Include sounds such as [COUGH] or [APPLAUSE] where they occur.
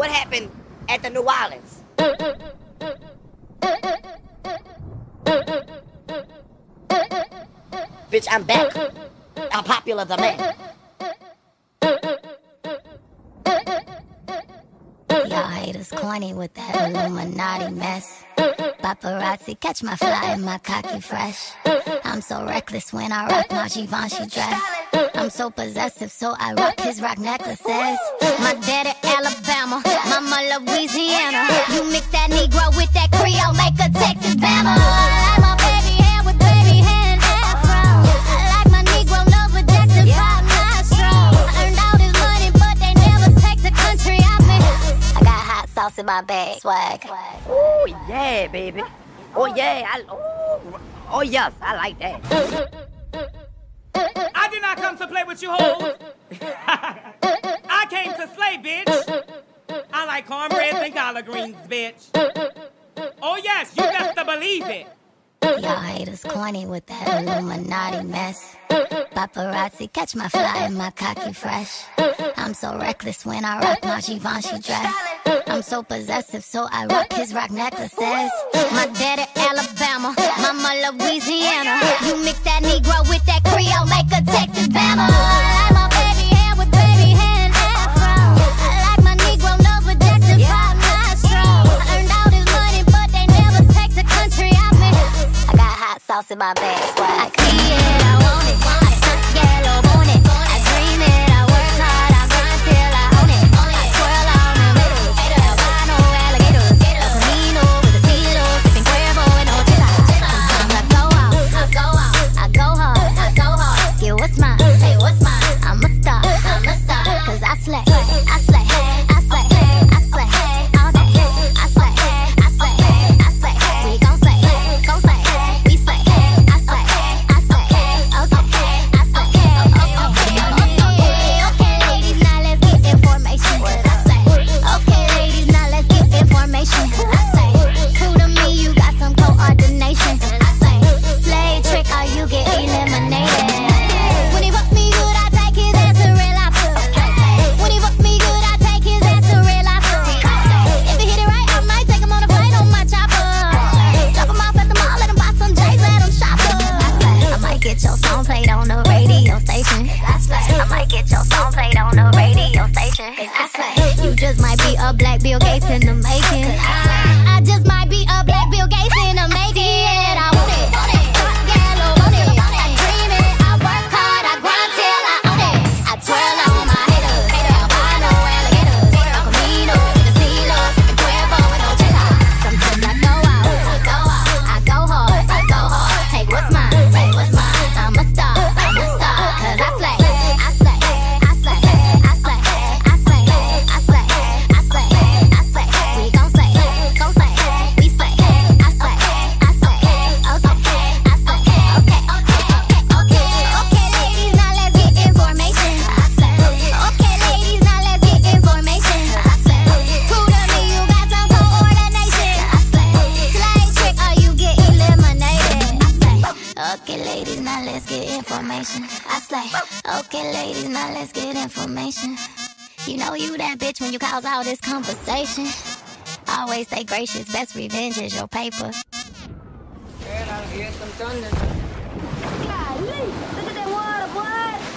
what happened at the New Orleans. Bitch, I'm back. I'm popular the man. Y'all haters corny with that Illuminati mess. Paparazzi catch my fly and my cocky fresh. I'm so reckless when I rock my Givenchy dress. I'm so possessive, so I rock his Roc necklaces. My daddy Alabama, mama Louisiana. You mix that Negro with that Creole, make a Texas Bama. I like my baby heir with baby hair and afro. I like my Negro nose with Jackson Five nostrils. I earned all this money, but they never take the country out me. I got hot sauce in my bag, swag. Oh yeah, baby. Oh yeah, I oh, oh yes, I like that. I come to play with you hoes. [LAUGHS] I came to slay, bitch. I like cornbread and collard greens, bitch. Oh yes, you best to believe it. Y'all haters corny with that Illuminati mess. Paparazzi catch my fly and my cocky fresh. I'm so reckless when I rock my Givenchy dress. I'm so possessive, so I rock his Roc necklaces. My daddy in my bag, swag. I see it, I want it. I get your song played on the radio station. You just might be a black Bill Gates in the making. Get information. I slay, okay, ladies, now let's get information. You know you that bitch when you cause all this conversation. Always stay gracious, best revenge is your paper. Man, I'll get some thunder. Golly, look at that water, boy.